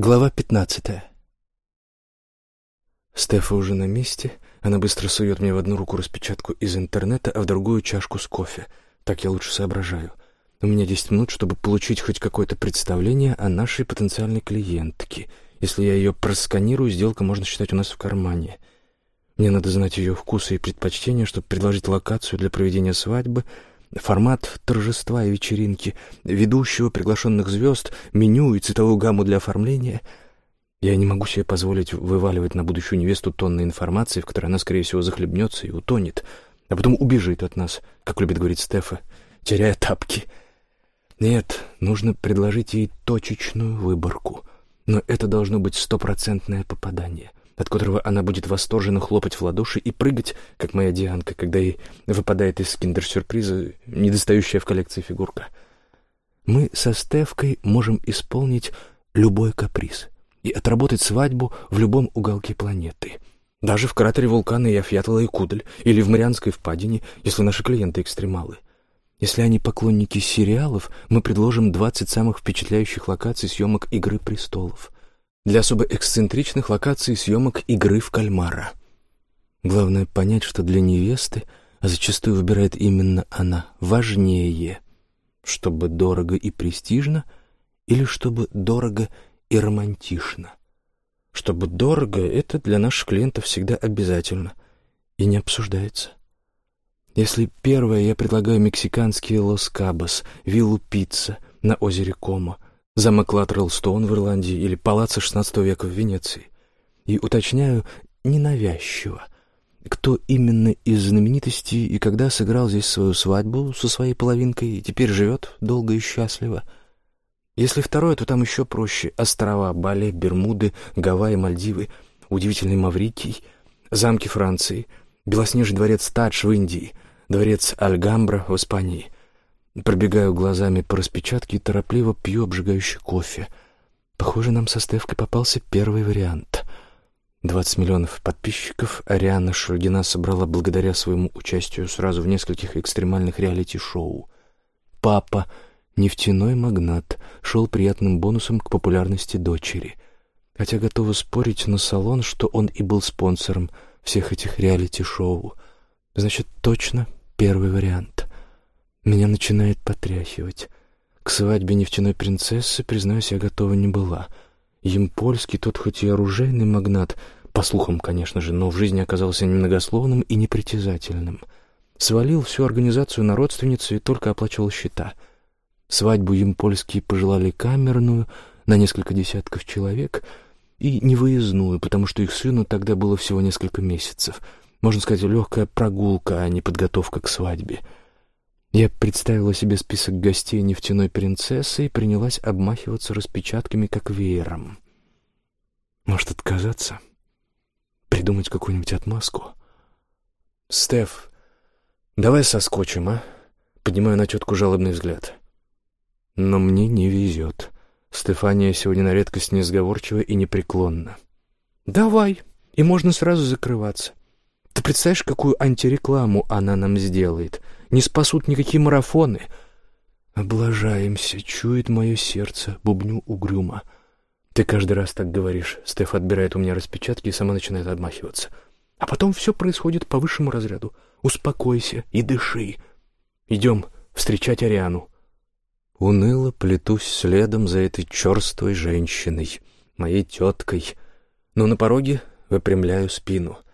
Глава пятнадцатая. Стефа уже на месте. Она быстро сует мне в одну руку распечатку из интернета, а в другую чашку с кофе. Так я лучше соображаю. У меня десять минут, чтобы получить хоть какое-то представление о нашей потенциальной клиентке. Если я ее просканирую, сделка можно считать у нас в кармане. Мне надо знать ее вкусы и предпочтения, чтобы предложить локацию для проведения свадьбы — Формат торжества и вечеринки, ведущего, приглашенных звезд, меню и цветовую гамму для оформления. Я не могу себе позволить вываливать на будущую невесту тонны информации, в которой она, скорее всего, захлебнется и утонет, а потом убежит от нас, как любит говорить Стефа, теряя тапки. Нет, нужно предложить ей точечную выборку, но это должно быть стопроцентное попадание от которого она будет восторженно хлопать в ладоши и прыгать, как моя Дианка, когда ей выпадает из киндер-сюрприза недостающая в коллекции фигурка. Мы со Стевкой можем исполнить любой каприз и отработать свадьбу в любом уголке планеты. Даже в кратере вулкана Яфьятла и Кудль или в Марианской впадине, если наши клиенты экстремалы. Если они поклонники сериалов, мы предложим 20 самых впечатляющих локаций съемок «Игры престолов» для особо эксцентричных локаций съемок игры в кальмара. Главное понять, что для невесты, а зачастую выбирает именно она, важнее, чтобы дорого и престижно или чтобы дорого и романтично. Чтобы дорого — это для наших клиентов всегда обязательно и не обсуждается. Если первое, я предлагаю мексиканские Лос-Кабос, виллу Пицца на озере Комо — замок Латрелстоун в Ирландии или палацы XVI века в Венеции. И уточняю ненавязчиво, кто именно из знаменитостей и когда сыграл здесь свою свадьбу со своей половинкой и теперь живет долго и счастливо. Если второе, то там еще проще. Острова, Бали, Бермуды, Гавайи, Мальдивы, удивительный Маврикий, замки Франции, белоснежный дворец Тадж в Индии, дворец Альгамбра в Испании — Пробегаю глазами по распечатке и торопливо пью обжигающий кофе. Похоже, нам со Стевкой попался первый вариант. 20 миллионов подписчиков Ариана Шульгина собрала благодаря своему участию сразу в нескольких экстремальных реалити-шоу. Папа, нефтяной магнат, шел приятным бонусом к популярности дочери. Хотя готова спорить на салон, что он и был спонсором всех этих реалити-шоу. Значит, точно первый вариант. Меня начинает потряхивать. К свадьбе нефтяной принцессы, признаюсь, я готова не была. Емпольский, тот хоть и оружейный магнат, по слухам, конечно же, но в жизни оказался немногословным и непритязательным. Свалил всю организацию на родственницу и только оплачивал счета. Свадьбу Емпольские пожелали камерную на несколько десятков человек и невыездную, потому что их сыну тогда было всего несколько месяцев. Можно сказать, легкая прогулка, а не подготовка к свадьбе — я представила себе список гостей нефтяной принцессы и принялась обмахиваться распечатками, как веером. Может, отказаться? Придумать какую-нибудь отмазку? «Стеф, давай соскочим, а?» Поднимаю на тетку жалобный взгляд. Но мне не везет. Стефания сегодня на редкость несговорчива и непреклонна. «Давай, и можно сразу закрываться. Ты представляешь, какую антирекламу она нам сделает?» Не спасут никакие марафоны. Облажаемся, чует мое сердце, бубню угрюмо. Ты каждый раз так говоришь. Стеф отбирает у меня распечатки и сама начинает отмахиваться. А потом все происходит по высшему разряду. Успокойся и дыши. Идем встречать Ариану. Уныло плетусь следом за этой черствой женщиной, моей теткой. Но на пороге выпрямляю спину —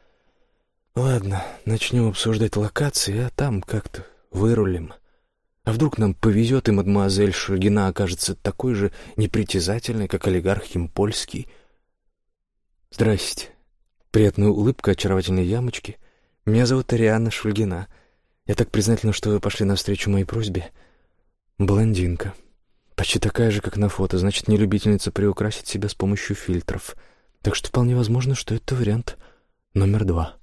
Ладно, начнем обсуждать локации, а там как-то вырулим. А вдруг нам повезет, и мадемуазель Шульгина окажется такой же непритязательной, как олигарх Химпольский? Здрасте. Приятная улыбка, очаровательные ямочки. Меня зовут Ариана Шульгина. Я так признательна, что вы пошли навстречу моей просьбе. Блондинка. Почти такая же, как на фото, значит, не любительница приукрасить себя с помощью фильтров. Так что вполне возможно, что это вариант номер два.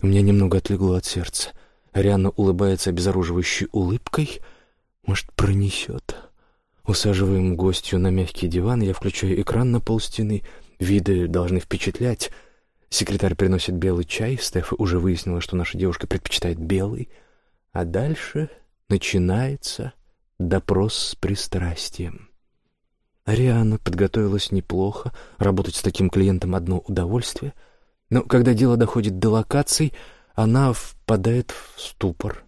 У меня немного отлегло от сердца. Ариана улыбается обезоруживающей улыбкой. Может, пронесет. Усаживаем гостью на мягкий диван, я включаю экран на полстены. Виды должны впечатлять. Секретарь приносит белый чай. Стефа уже выяснила, что наша девушка предпочитает белый. А дальше начинается допрос с пристрастием. Ариана подготовилась неплохо, работать с таким клиентом одно удовольствие, но когда дело доходит до локаций, она впадает в ступор,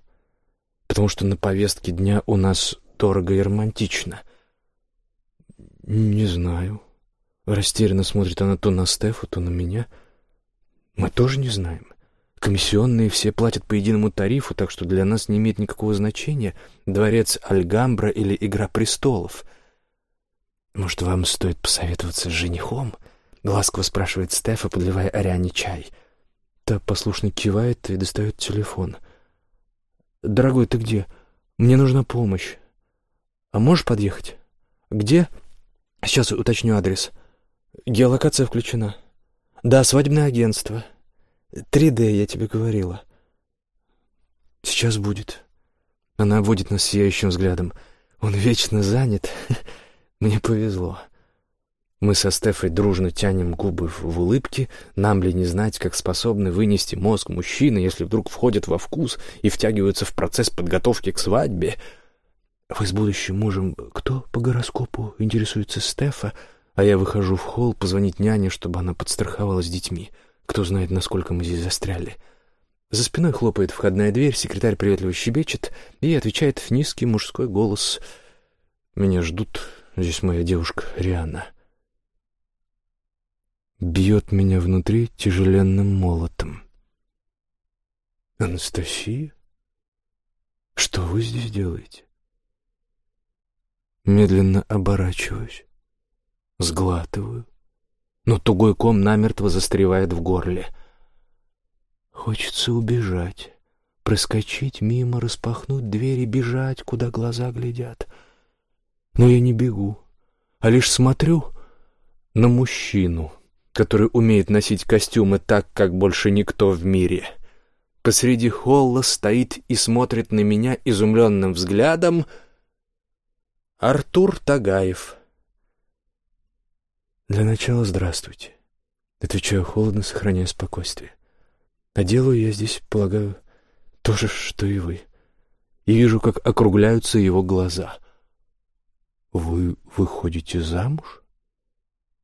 потому что на повестке дня у нас дорого и романтично. «Не знаю». Растерянно смотрит она то на Стефу, то на меня. «Мы тоже не знаем. Комиссионные все платят по единому тарифу, так что для нас не имеет никакого значения, дворец Альгамбра или Игра престолов. Может, вам стоит посоветоваться с женихом? Ласково спрашивает Стефа, подливая Ариане чай. Та послушно кивает и достает телефон. «Дорогой, ты где? Мне нужна помощь. А можешь подъехать? Где? Сейчас уточню адрес. Геолокация включена. Да, свадебное агентство». 3D, я тебе говорила. Сейчас будет. Она обводит нас сияющим взглядом. Он вечно занят. Мне повезло. Мы со Стефой дружно тянем губы в улыбке. Нам ли не знать, как способны вынести мозг мужчины, если вдруг входят во вкус и втягиваются в процесс подготовки к свадьбе? Вы с будущим мужем кто по гороскопу? Интересуется Стефа, а я выхожу в холл позвонить няне, чтобы она подстраховала с детьми. — кто знает, насколько мы здесь застряли. За спиной хлопает входная дверь, секретарь приветливо щебечет и отвечает в низкий мужской голос. «Меня ждут. Здесь моя девушка Риана». Бьет меня внутри тяжеленным молотом. «Анастасия? Что вы здесь делаете?» Медленно оборачиваюсь, сглатываю но тугой ком намертво застревает в горле. Хочется убежать, проскочить мимо, распахнуть дверь и бежать, куда глаза глядят. Но я не бегу, а лишь смотрю на мужчину, который умеет носить костюмы так, как больше никто в мире. Посреди холла стоит и смотрит на меня изумленным взглядом Артур Тагаев — «Для начала здравствуйте», — отвечаю холодно, сохраняя спокойствие. «А делаю я здесь, полагаю, то же, что и вы. И вижу, как округляются его глаза. Вы выходите замуж?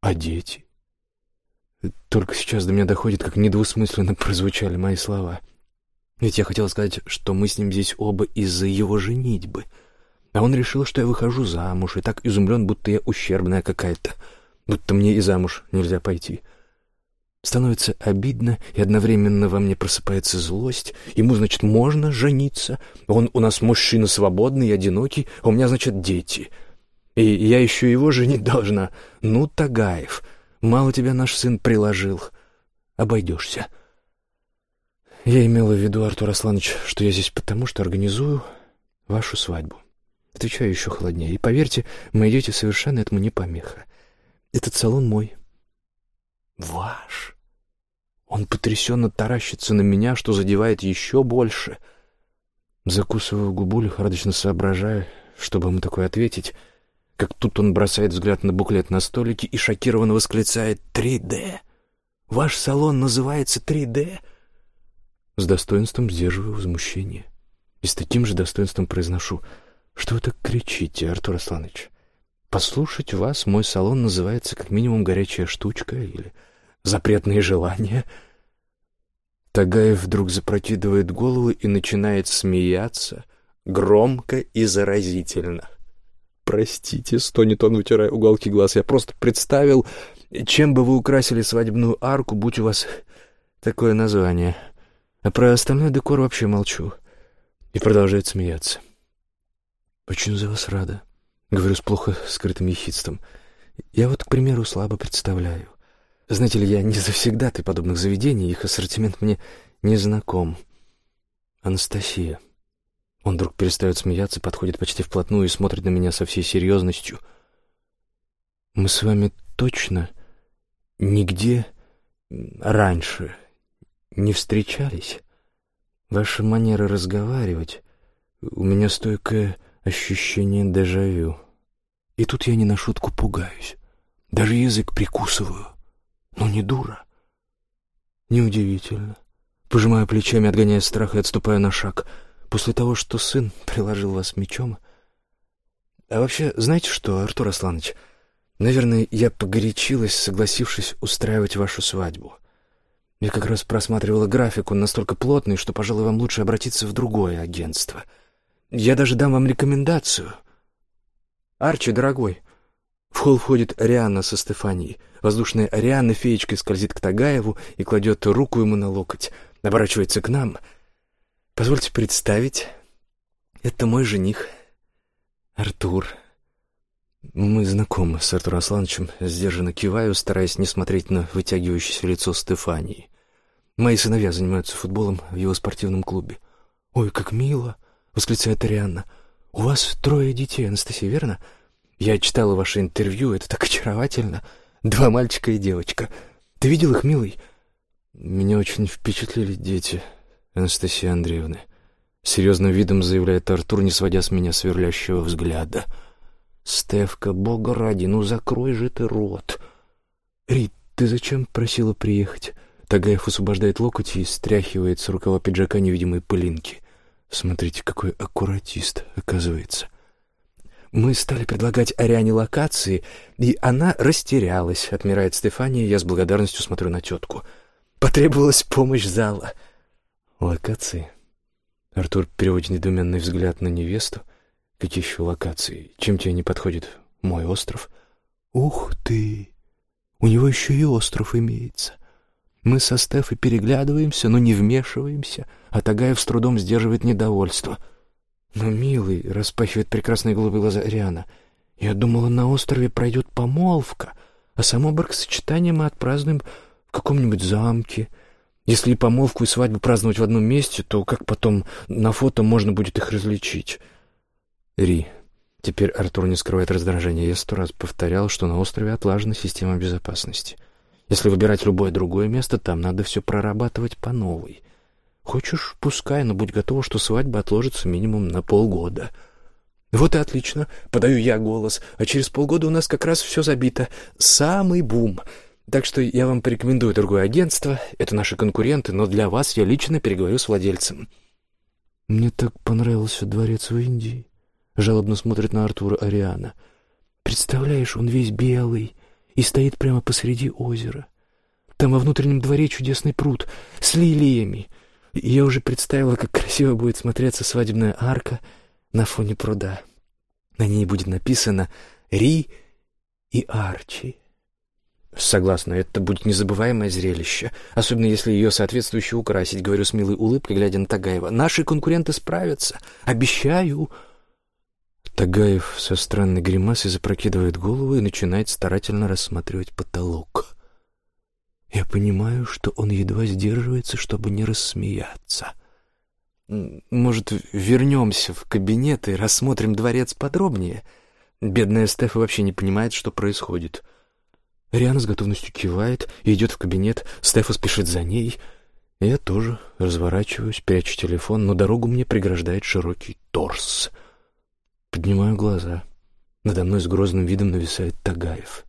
А дети?» Только сейчас до меня доходит, как недвусмысленно прозвучали мои слова. Ведь я хотел сказать, что мы с ним здесь оба из-за его женитьбы. А он решил, что я выхожу замуж, и так изумлен, будто я ущербная какая-то будто мне и замуж нельзя пойти. Становится обидно, и одновременно во мне просыпается злость. Ему, значит, можно жениться. Он у нас мужчина свободный, одинокий, а у меня, значит, дети. И я еще его женить должна. Ну, Тагаев, мало тебя наш сын приложил. Обойдешься. Я имела в виду, Артур Асланович, что я здесь потому, что организую вашу свадьбу. Отвечаю еще холоднее. И поверьте, мои дети совершенно этому не помеха. Этот салон мой. Ваш. Он потрясенно таращится на меня, что задевает еще больше. Закусываю губу, лихорадочно соображая, чтобы ему такое ответить, как тут он бросает взгляд на буклет на столике и шокированно восклицает «3D! Ваш салон называется 3D!» С достоинством сдерживаю возмущение. И с таким же достоинством произношу «Что вы так кричите, Артур Асланович? Послушать вас мой салон называется как минимум «Горячая штучка» или «Запретные желания». Тагаев вдруг запрокидывает голову и начинает смеяться, громко и заразительно. «Простите», — стонет он, вытирая уголки глаз, — «я просто представил, чем бы вы украсили свадебную арку, будь у вас такое название. А про остальной декор вообще молчу». И продолжает смеяться. «Очень за вас рада», Говорю с плохо скрытым ехидством. Я вот, к примеру, слабо представляю. Знаете ли, я не завсегдатый подобных заведений, их ассортимент мне не знаком. Анастасия. Он вдруг перестает смеяться, подходит почти вплотную и смотрит на меня со всей серьезностью. Мы с вами точно нигде раньше не встречались? Ваша манера разговаривать... У меня стойкое ощущение дежавю. И тут я не на шутку пугаюсь. Даже язык прикусываю. Ну, не дура. Неудивительно. Пожимаю плечами, отгоняя страх и отступая на шаг. После того, что сын приложил вас мечом... А вообще, знаете что, Артур Асланович, Наверное, я погорячилась, согласившись устраивать вашу свадьбу. Я как раз просматривала график, он настолько плотный, что, пожалуй, вам лучше обратиться в другое агентство. Я даже дам вам рекомендацию. Арчи, дорогой, в холл входит Арианна со Стефанией. Воздушная Арианна феечкой скользит к Тагаеву и кладет руку ему на локоть. Оборачивается к нам. Позвольте представить, это мой жених, Артур. Мы знакомы с Артуром Аслановичем, сдержанно киваю, стараясь не смотреть на вытягивающееся лицо Стефании. Мои сыновья занимаются футболом в его спортивном клубе. «Ой, как мило!» — восклицает Арианна. «У вас трое детей, Анастасия, верно? Я читала ваше интервью, это так очаровательно. Два мальчика и девочка. Ты видел их, милый?» «Меня очень впечатлили дети, Анастасия Андреевна», — серьезным видом заявляет Артур, не сводя с меня сверлящего взгляда. «Стевка, бога ради, ну закрой же ты рот!» «Рит, ты зачем просила приехать?» Тагаев освобождает локоть и стряхивает с рукава пиджака невидимые пылинки. Смотрите, какой аккуратист, оказывается. Мы стали предлагать Ариане локации, и она растерялась, отмирает Стефания, я с благодарностью смотрю на тетку. Потребовалась помощь зала. Локации? Артур переводит недоуменный взгляд на невесту. Какие еще локации? Чем тебе не подходит мой остров? Ух ты! У него еще и остров имеется. Мы со Стефой переглядываемся, но не вмешиваемся, а Тагаев с трудом сдерживает недовольство. Но, милый, распахивает прекрасные голубые глаза Риана, я думала, на острове пройдет помолвка, а само бракосочетание мы отпразднуем в каком-нибудь замке. Если помолвку, и свадьбу праздновать в одном месте, то как потом на фото можно будет их различить?» Ри. Теперь Артур не скрывает раздражения. Я сто раз повторял, что на острове отлажена система безопасности. Если выбирать любое другое место, там надо все прорабатывать по новой. Хочешь, пускай, но будь готова, что свадьба отложится минимум на полгода. Вот и отлично, подаю я голос, а через полгода у нас как раз все забито. Самый бум. Так что я вам порекомендую другое агентство. Это наши конкуренты, но для вас я лично переговорю с владельцем. Мне так понравился дворец в Индии. Жалобно смотрит на Артура Ариана. Представляешь, он весь белый и стоит прямо посреди озера. Там во внутреннем дворе чудесный пруд с лилиями. И я уже представила, как красиво будет смотреться свадебная арка на фоне пруда. На ней будет написано «Ри» и «Арчи». Согласна, это будет незабываемое зрелище, особенно если ее соответствующе украсить, говорю с милой улыбкой, глядя на Тагаева. Наши конкуренты справятся, обещаю. Тагаев со странной гримасой запрокидывает голову и начинает старательно рассматривать потолок. Я понимаю, что он едва сдерживается, чтобы не рассмеяться. Может, вернемся в кабинет и рассмотрим дворец подробнее? Бедная Стефа вообще не понимает, что происходит. Риана с готовностью кивает и идет в кабинет. Стефа спешит за ней. Я тоже разворачиваюсь, прячу телефон, но дорогу мне преграждает широкий торс — Поднимаю глаза. Надо мной с грозным видом нависает Тагаев.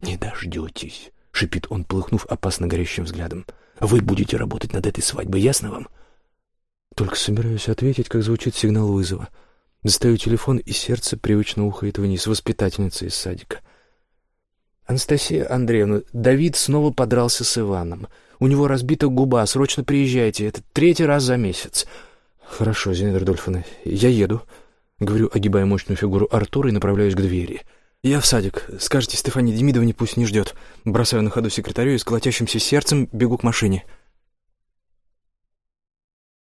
«Не дождетесь», — шипит он, полыхнув опасно горящим взглядом. «Вы будете работать над этой свадьбой, ясно вам?» Только собираюсь ответить, как звучит сигнал вызова. Достаю телефон, и сердце привычно ухает вниз. Воспитательница из садика. «Анастасия Андреевна, Давид снова подрался с Иваном. У него разбита губа, срочно приезжайте. Это третий раз за месяц». «Хорошо, Зинаида Рудольфовна, я еду». Говорю, огибая мощную фигуру Артура и направляюсь к двери. «Я в садик. Скажите Стефане Демидовне, пусть не ждет». Бросаю на ходу секретарю и с колотящимся сердцем бегу к машине.